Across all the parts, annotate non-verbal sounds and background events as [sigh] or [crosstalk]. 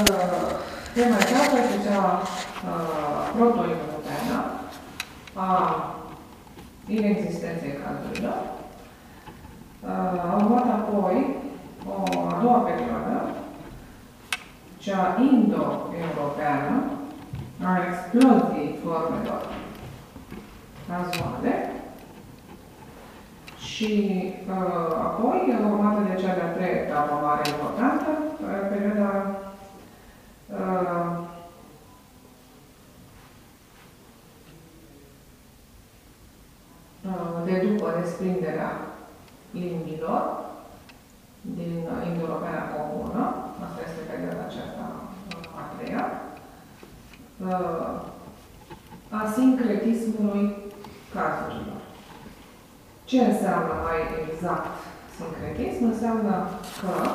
uh, tema aceasta este cea uh, proto-europeană a inexistenței cazurilor. Uh, a urmat apoi o a doua perioadă, cea indo-europeană a exploziei formelor cazuale și uh, apoi, urmată de cea de-a treia etapă mare importantă, uh, perioada uh, uh, de după desprinderea limbilor din Indo-Europeana Comună, asta este perioada aceasta a treia, uh, a sincretismului cazurilor. Ce înseamnă mai exact sincretism? Înseamnă că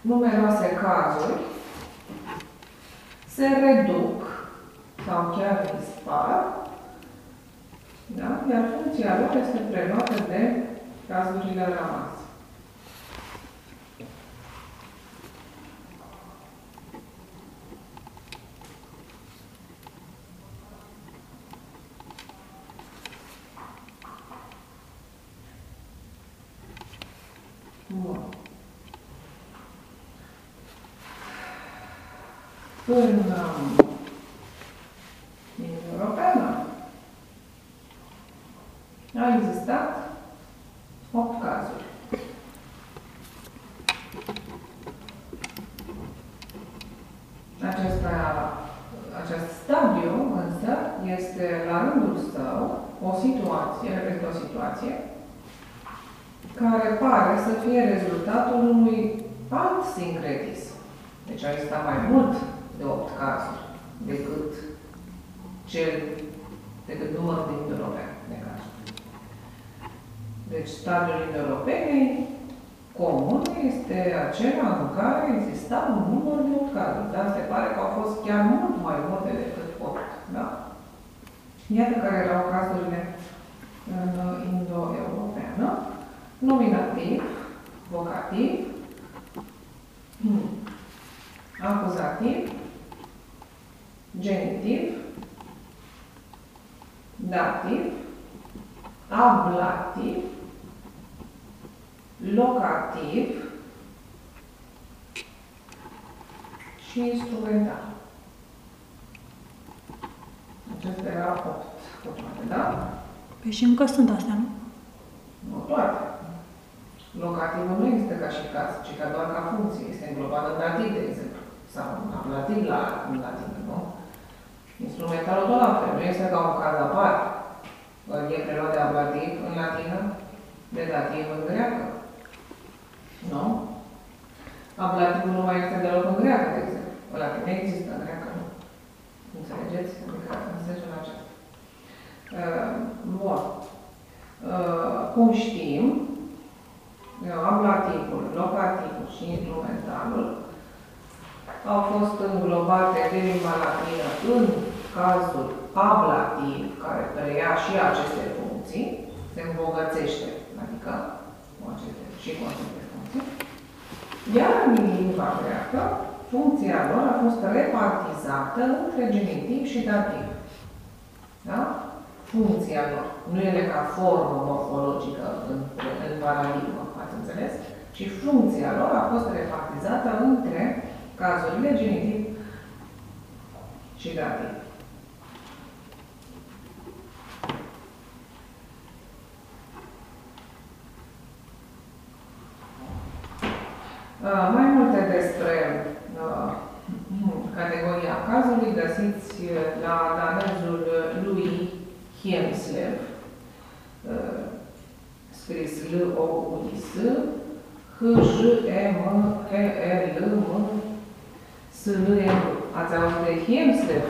numeroase cazuri se reduc sau chiar dispar, da? iar funcția lor este preluată de cazurile rămase. Bun. În Uniunea Europeană a existat 8 cazuri. Acesta, acest stadiu, însă, este la rândul său o situație, reprezintă o situație, care pare să fie rezultatul unui alt sincretism. Deci a existat mai mult de 8 cazuri decât cel decât numărul din european de cazuri. Deci stadiul europene comun este acela în care exista un număr de 8 cazuri. Dar se pare că au fost chiar mult mai multe decât 8. Da? Iată care erau cazurile în indo-europeană nominativ, vocativ, hmm. acuzativ, genitiv, dativ, ablativ, locativ și instrumental. Acestea erau 8 formate, da? Păi și încă sunt astea, nu? Nu toate. Locativul nu există ca și caz, ci ca doar ca funcție. Este înglobat în dativ, de exemplu. Sau în ablativ la în latină, nu? Instrumentalul tot la fel. Nu este ca un caz aparte. E preluat de ablativ în latină, de dativ în greacă. Nu? Ablativul nu mai este deloc în greacă, de exemplu. Ăla nu există în greacă, nu? Înțelegeți? Adică în sensul acesta. Uh, bun. Uh, cum știm, ablativul, locativul și instrumentalul au fost înglobate de limba latină în cazul ablativ, care preia și aceste funcții, se îmbogățește, adică cu aceste, și cu aceste funcții, iar în limba greacă, funcția lor a fost repartizată între genitiv și dativ. Da? Funcția lor. Nu ele ca formă morfologică în, în paradigmă, ați înțeles? Ci funcția lor a fost repartizată între cazurile genitiv și dativ. Uh, mai multe despre uh, categoria cazului găsiți la danezul lui Hiemslev, uh, scris L-O-U-I-S, H-J-E-M-E-L-M S-L-M. Ați auzit de Hiemslev?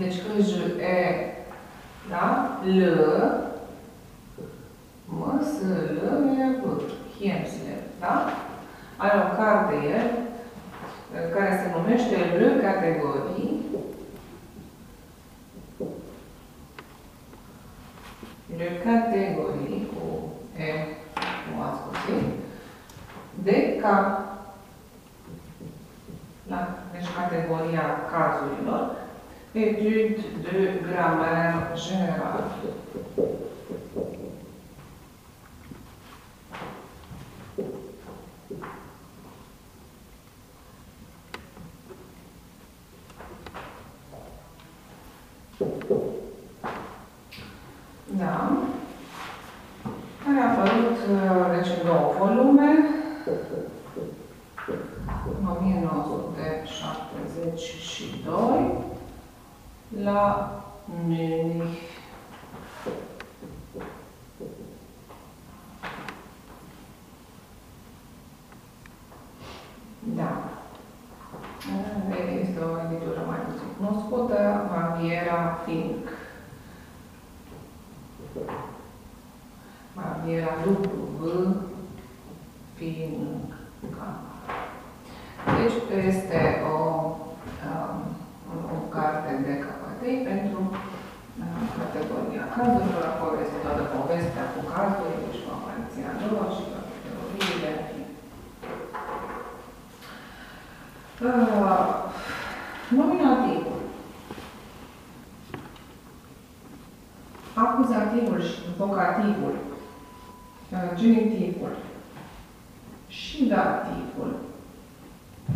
Deci când J, E, da? L, Da. Care a apărut, deci, în două volume, în 1972, la Munich. Da. Este o editură mai puțin cunoscută, Baviera Fink. Baviera W, Fink. Deci este o, um, o carte de capătei pentru uh, categoria cazurilor, acolo este toată povestea cu cazurile și cu apariția lor și toate teoriile. Uh, nominativul. Acuzativul și vocativul, uh, genitivul și dativul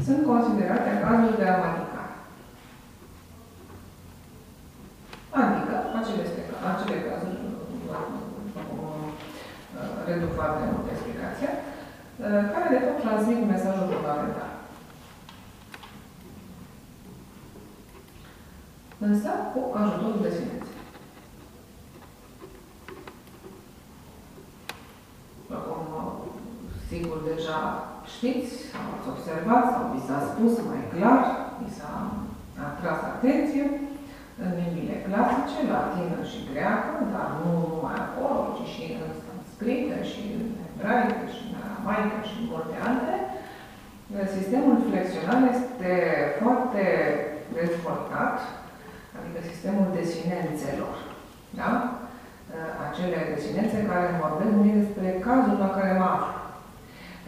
sunt considerate cazuri gramaticale. Adică acele, acele cazuri, reduc foarte mult explicația, care de fapt transmit mesajul fundamental. Însă cu ajutorul de silenț. Acum, sigur, deja știți, sau ați observat, sau vi s-a spus mai clar, vi s-a atras atenție în limbile clasice, latină și greacă, dar nu numai acolo, ci și în sanscrită, și în ebraică, și în aramaică, și în multe altele. Sistemul flexional este foarte dezvoltat, adică sistemul desinențelor. Da? Acele desinențe care vorbesc despre cazul la care mă aflu.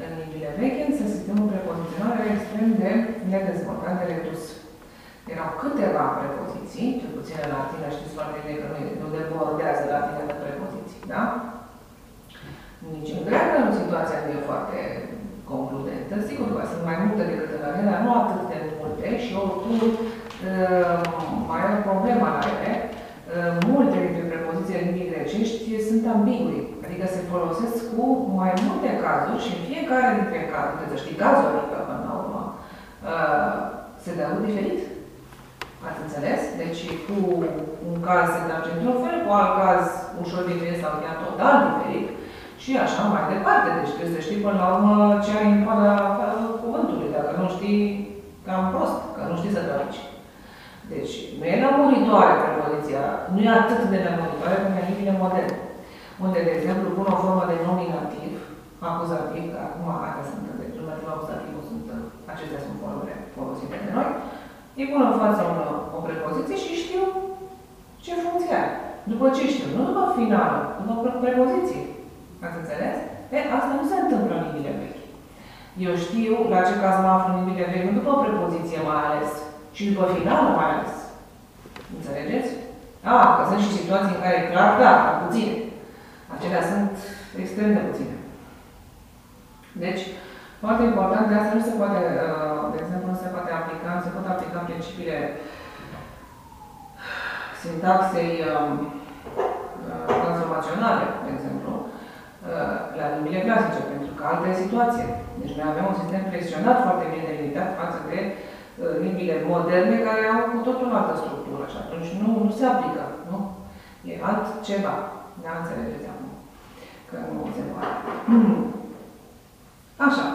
În limbile vechi, însă, sistemul prepozițional era extrem de nedezvoltat, de redus. Erau câteva prepoziții, cel puțin în latină, știți foarte bine că nu, nu debordează latină de prepoziții, da? Nici în greacă nu situația nu e foarte concludentă. Sigur că sunt mai multe decât în latină, dar nu atât de multe și oricum uh, mai e o problemă la ele. Uh, multe dintre prepozițiile limbii grecești sunt ambigui, adică se folosesc cu mai multe cazuri și în fiecare dintre cazuri, trebuie să știi cazul, adică până la urmă, uh, se dă diferit. Ați înțeles? Deci cu un caz se dă într-un fel, cu alt caz ușor diferit sau chiar total diferit și așa mai departe. Deci trebuie să știi până la urmă ce ai în coada cuvântului. Dacă nu știi, cam prost, că nu știi să traduci. Deci, nu e lămuritoare prepoziția, nu e atât de lămuritoare cum e limbile moderne, unde, de exemplu, pun o formă de nominativ, acuzativ, că acum astea sunt, deci nominativ acuzativ, sunt, acestea sunt formele folosite de noi, îi pun în față o, o prepoziție și știu ce funcție are. După ce știu? Nu după finală, după prepoziție. Ați înțeles? E, asta nu se întâmplă în limbile vechi. Eu știu la ce caz mă aflu în limbile vechi, nu după prepoziție mai ales, și după finalul mai ales. Înțelegeți? A, că sunt și situații în care e clar, da, puține. Acelea sunt extrem de puține. Deci, foarte important, de asta nu se poate, uh, de exemplu, nu se poate aplica, nu se pot aplica principiile sintaxei um, uh, transformaționale, de exemplu, uh, la limbile clasice, pentru că alta e situație. Deci noi avem un sistem flexionat foarte bine delimitat față de limbile moderne care au cu totul altă structură și atunci nu, nu se aplică, nu? E altceva. Da, înțelegeți acum. Că nu se poate. [clears throat] Așa.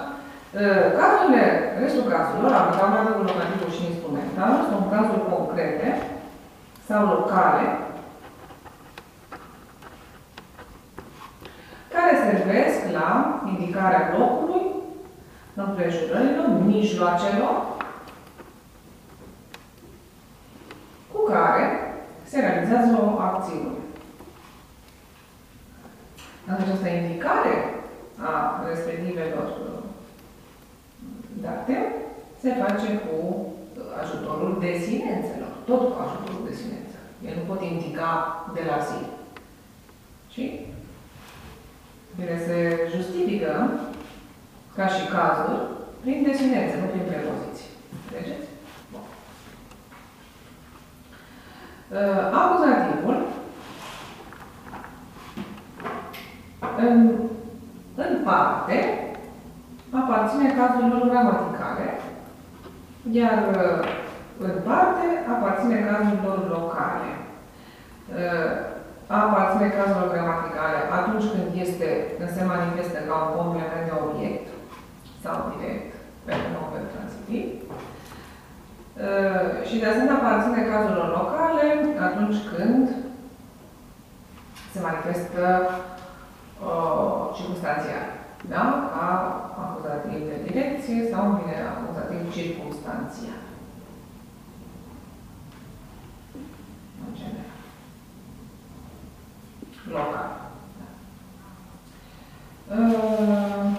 Cazurile, restul cazurilor, am dat mai locativul și instrumental, sunt cazuri concrete sau locale care servesc la indicarea locului, împrejurărilor, mijloacelor cu care se realizează o acțiune. Această indicare a respectivelor date se face cu ajutorul desinențelor, tot cu ajutorul desinențelor. El nu pot indica de la zi. Și Bine, se justifică, ca și cazul, prin desinențe, nu prin prepoziții. Înțelegeți? Bun. Uh, acuzativul în, în parte aparține cazurilor gramaticale, iar uh, în parte aparține cazurilor locale. Uh, aparține cazurilor gramaticale atunci când, este, când se manifestă ca un complement de obiect sau direct pe un verb transitiv. Uh, și de asemenea aparține cazurilor locale atunci când se manifestă uh, circunstanțial. Da? Ca acuzativ de direcție sau bine acuzativ circunstanțial. În general local. Uh,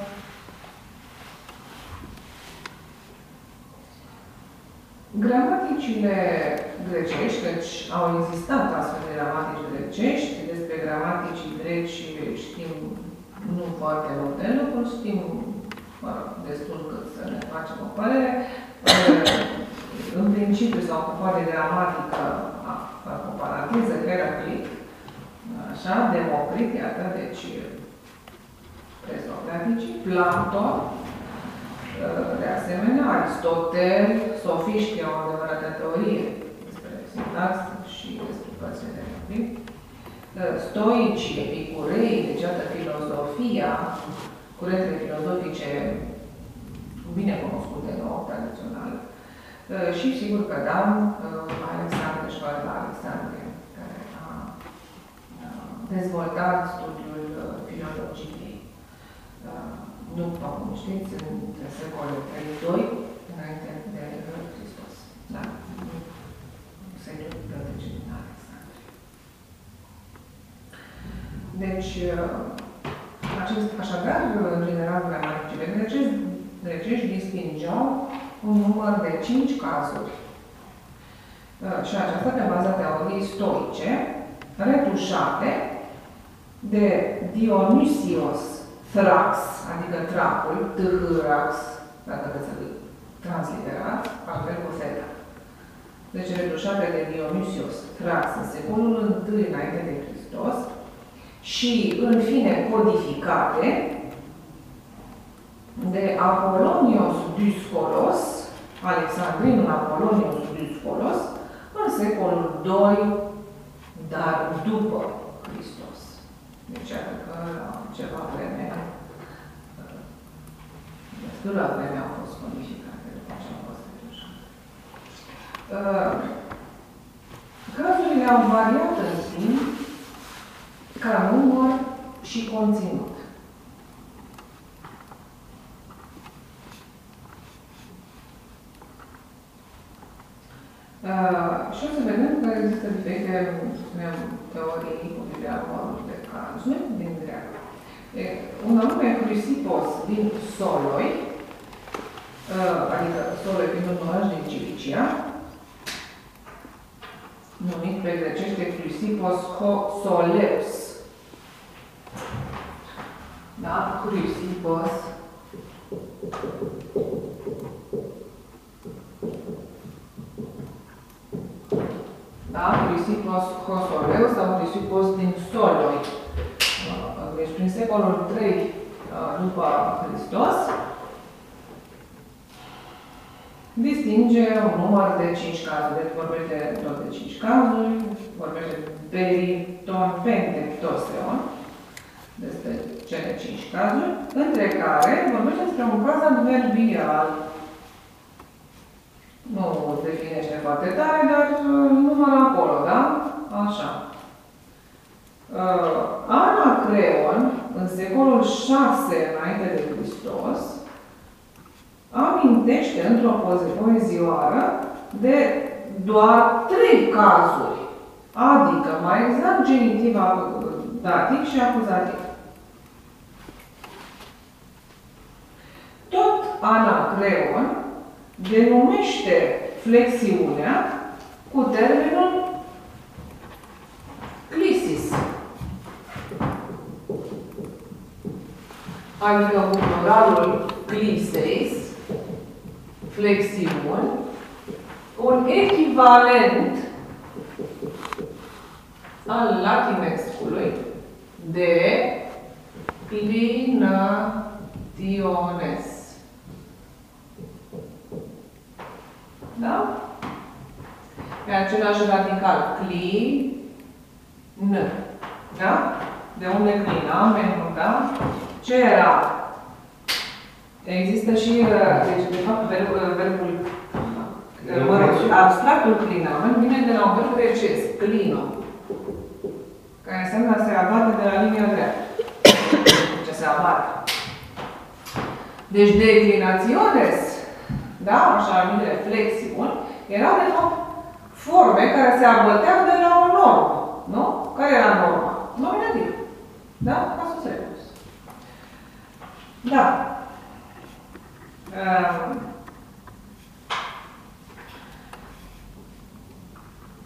gramaticile grecești, deci au existat astfel de gramatici grecești, despre gramaticii greci știm nu foarte multe lucruri, știm mă rog, destul cât să ne facem o părere. Uh, în principiu s-au ocupat de gramatică, a, cu paranteză, Heraclit, Așa, Democrit, iată, deci presocraticii, Platon, de asemenea, Aristotel, sofiștii au o adevărată teorie despre sintax și despre părțile de vorbit. Stoicii, epicurei, deci iată filozofia, curentele filozofice bine cunoscute nouă, tradițional. Și sigur că da, Alexandru, școala la Alexandru, dezvoltat studiul uh, filologiei. Uh, după cum știți, între secolul 3-2, înainte de Hristos. Da? Secolul Bibliotecii din Alexandria. Deci, uh, acest, așadar, în general, gramaticile grecești, grecești distingeau un număr de cinci cazuri. Și aceasta pe baza teoriei stoice, retușate de Dionysios Thrax, adică tracul, Thrax, dacă vreți să transliterați, altfel cu theta. Deci retușate de Dionysios Thrax în secolul I înainte de Hristos și, în fine, codificate de Apolonios Dyscolos, Alexandrinul Apolonios Dyscolos, în secolul II, dar după Hristos. Deci, iată că ceva vreme, destulă vreme au fost codificate după ce au fost retușate. Uh, cazurile au variat în timp ca număr și conținut. Uh, și o să vedem că există diferite, spuneam, teorii cu privire la numărul de cazuri din greacă. Un anume Crisipos din Soloi, uh, adică Soloi fiind un oraș din Cilicia, numit pe grecește Crisipos Ho Soleus. Da? Crisipos da? Crisipos Hosoleu sau Crisipos din Soloi. Deci prin secolul III după Hristos, distinge un număr de 5 cazuri. Deci vorbește tot de 5 cazuri, vorbește periton pentectoseon, despre cele 5 cazuri, între care vorbește despre un caz adverbial. Nu definește foarte tare, dar uh, numără acolo, da? Așa. Uh, Anacreon, în secolul 6 înainte de Hristos, amintește într-o poze- poezioară de doar trei cazuri, adică mai exact genitiv dativ și acuzativ. Tot Anacreon denumește flexiunea cu termenul clisis. Adică cu pluralul cliseis, flexiuni, un echivalent al latinexului de clinationes. Da? E același radical. Cli, n. Da? De unde clinamen, da? Ce era? Există și, uh, deci, de fapt, verbul, verbul mă rog, abstractul clinamen vine de la un verb grecesc, clino, care înseamnă a se abate de la linia dreaptă. [coughs] Ce se abate. Deci declinaționes, da, așa numitele flexiuni, erau de fapt forme care se abăteau de la o normă. Nu? Care era norma? Nominativ. Da? Casus recurs. Da. Um,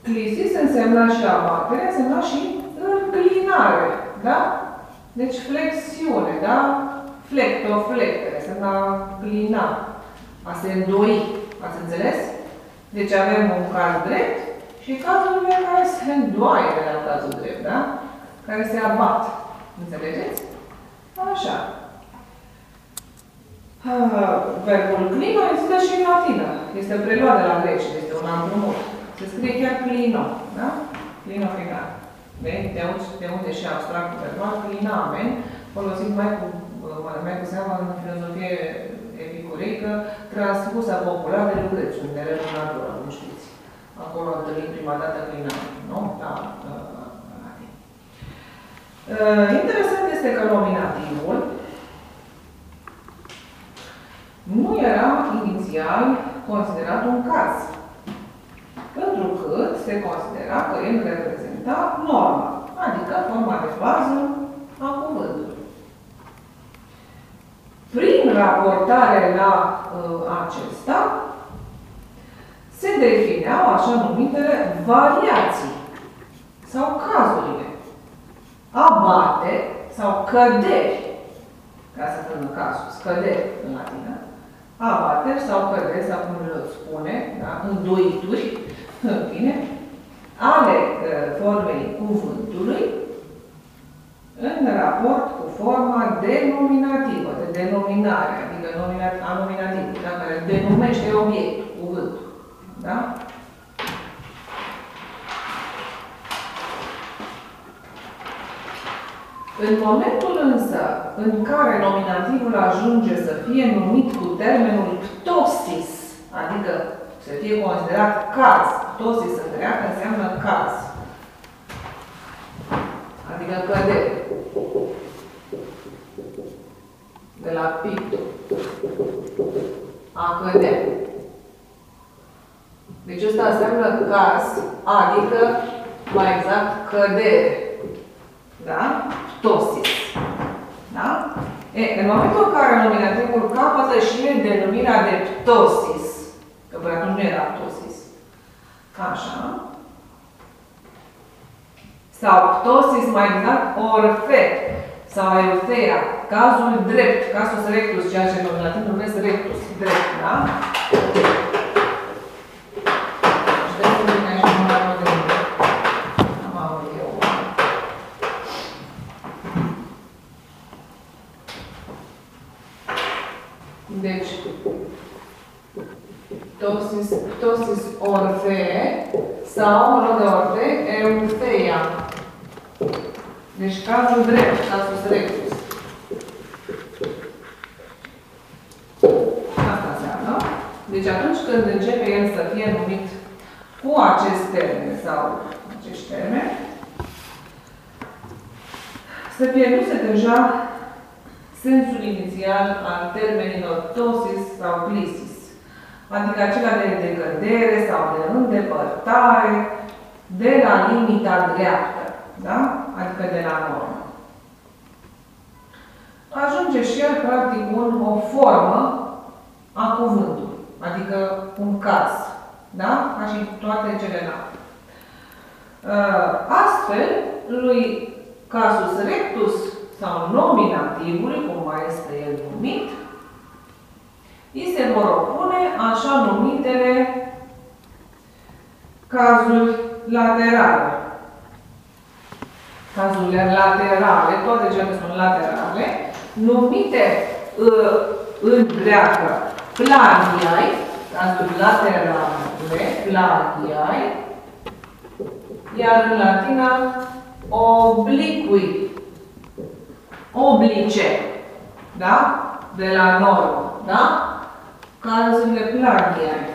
Clisis însemna și abatere, însemna și înclinare, da? Deci flexiune, da? Flecto, flectere, însemna clina, a se îndoi, ați înțeles? Deci avem un caz drept și cazurile care se îndoaie de la cazul drept, da? Care se abat. Înțelegeți? Așa. Ah, verbul clino există și în latină. Este preluat de la greci, este un împrumut. Se scrie chiar clino, da? Clino final. De, de, de unde și abstractul verbal, clinamen, folosit mai cu, mai cu seama în filozofie epicureică, transpusă popular de Lucrețiu, de relul natură, nu știți. Acolo întâlnim prima dată clinamen, nu? Da, da, da, da. Uh, interesant este că nominativul nu era inițial considerat un caz, pentru că se considera că el reprezenta norma, adică forma de bază a cuvântului. Prin raportare la uh, acesta, se defineau așa numitele variații sau cazurile, abate sau căderi, ca să pună cazul, scăderi în latină, abateri sau căderi, sau cum le spune, da? îndoituri, în fine, ale uh, formei cuvântului în raport cu forma denominativă, de denominare, adică a nominativului, da? care denumește obiectul, cuvântul. Da? În momentul însă în care nominativul ajunge să fie numit cu termenul ptosis, adică să fie considerat caz, ptosis în greacă înseamnă caz, adică cădere, de la picto, a cădea. Deci ăsta înseamnă caz, adică, mai exact, cădere. Da? Ptosis. Da? E, în momentul în care nominativul capătă și el denumirea de ptosis, că până atunci nu era ptosis, așa, sau ptosis, mai exact, orfe, sau eutheia, cazul drept, casus rectus, ceea ce nominativ numesc rectus, drept, da? Deci, ptosis, ptosis orfee sau, în loc de orfe, eutheia. Deci cazul drept, casus rectus. Deci atunci când începe el să fie numit cu acest termen sau acești termeni, să pierduse deja sensul inițial al termenilor tosis sau glisis, adică acela de decădere sau de îndepărtare de la limita dreaptă, da? adică de la normă. Ajunge și el, practic, un, o formă a cuvântului, adică un caz, da? ca și toate celelalte. Uh, astfel, lui casus rectus sau nominativului, cum mai este el numit, îi se vor opune așa numitele cazuri laterale. Cazurile laterale, toate cele sunt laterale, numite uh, în greacă plagiai, cazuri laterale, plagiai, iar în latina obliqui, oblice, da? De la normă, da? Cazurile plagiai.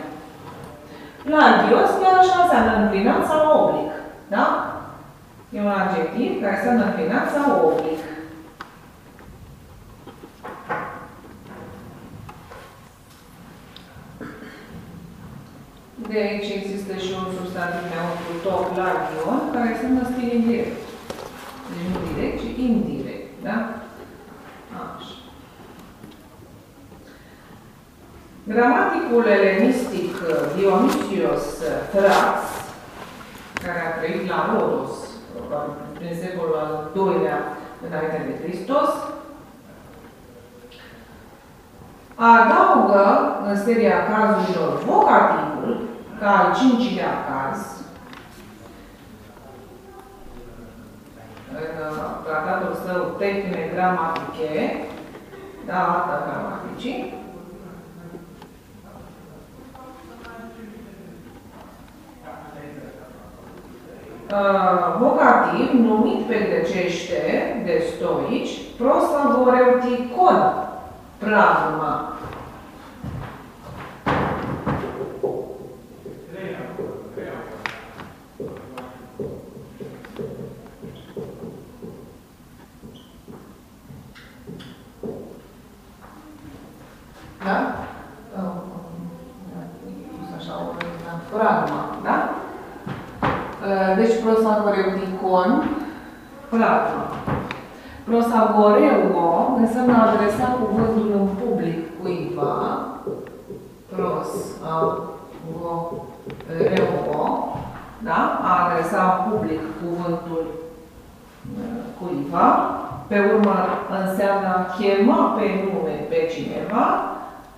Plagios chiar așa înseamnă înclinat sau oblic, da? E un adjectiv care înseamnă înclinat sau oblic. De aici există și un substantiv neutru toplagion, care înseamnă stil indirect. Deci nu direct, ci indirect. Da? Așa. Gramaticul elenistic Dionysios Thrax, care a trăit la Rodos, probabil prin secolul al II-lea înainte de Hristos, adaugă în seria cazurilor vocativul, ca al cincilea caz, în uh, tratatul său Tehne Gramatice, da, arta gramaticii, Uh, vocativ numit pe grecește de stoici prosagoreuticon, pragma. Da? Așa, o pragma, da? Deci prosagoreuticon, pragma. Prosagoreuo înseamnă a adresa cuvântul în public cuiva. Pros, a, go, reuo, da? A adresa în public cuvântul cuiva. Pe urmă înseamnă a chema pe nume pe cineva.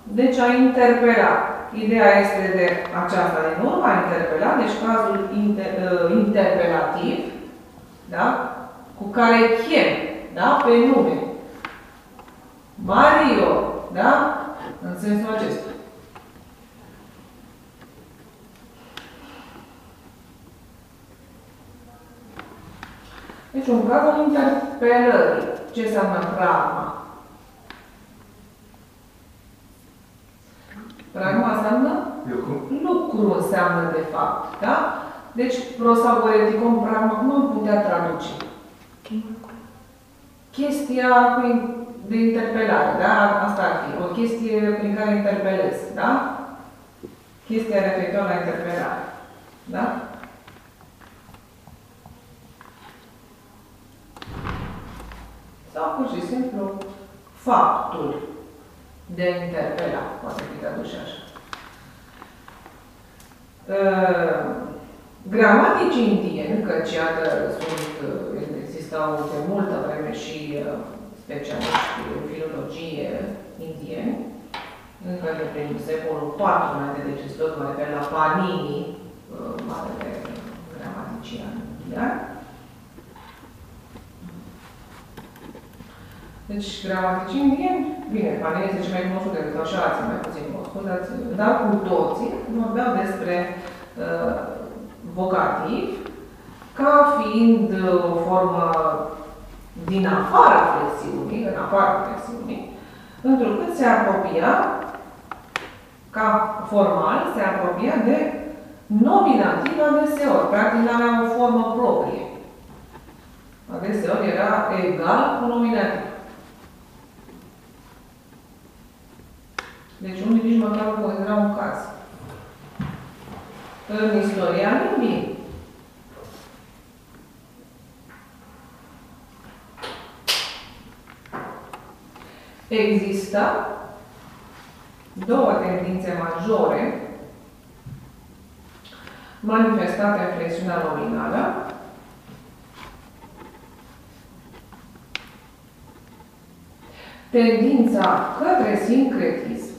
Deci a interpela. Ideea este de aceasta din urmă, a interpela, deci cazul inter, interpelativ, da? cu care chem, da? pe nume. Mario, da? În sensul acesta. Deci un caz al interpelării. Ce înseamnă pragma? Pragma înseamnă? Lucru. Lucru înseamnă de fapt, da? Deci, prosagoreticum pragma, cum am putea traduce? Chestia de interpelare, da? Asta ar fi. O chestie prin care interpelez, da? Chestia referitoare la interpelare. Da? Sau pur și simplu faptul de a interpela, poate fi tradus și așa. Uh, gramatici indieni, căci iată sunt, existau de multă vreme și uh, specialiști în filologie indieni, încă de prin secolul IV înainte de Hristos, mă refer la Panini, uh, marele gramatician indian. Deci, gramaticii indieni, bine, Panini este cel mai cunoscut decât așa, alții mai puțin cunoscut, dar cu toții vorbeau despre uh, vocativ ca fiind uh, o formă din afara flexiunii, în afara flexiunii, întrucât se apropia ca formal se apropia de nominativ adeseori. Practic n-avea o formă proprie. Adeseori era egal cu nominativ. Deci unii nici măcar nu considerau un caz. În istoria limbii. Există două tendințe majore manifestate în flexiunea nominală. Tendința către sincretism,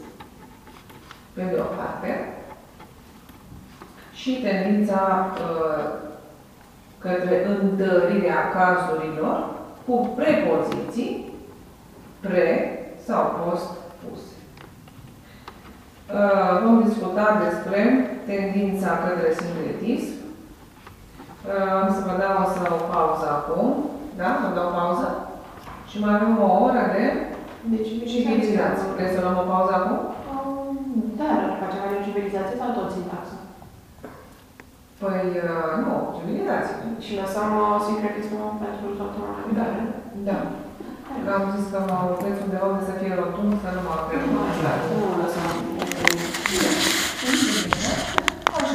pe de o parte, și tendința uh, către întărirea cazurilor cu prepoziții pre sau post puse. Uh, vom discuta despre tendința către sincretism. Uh, Am să vă dau o să o pauză acum. Da? Vă dau pauză? Și mai avem o oră de Deci, civilizație. Vreți să luăm o pauză acum? Da, dar facem mai de civilizație sau tot sintaxă? Păi, uh, nu, civilizație. Și lăsăm uh, sincretismul pentru toată lumea. Da. Da. Că am zis că mă opresc undeva unde să fie rotund, să nu mă apel. Nu lăsăm.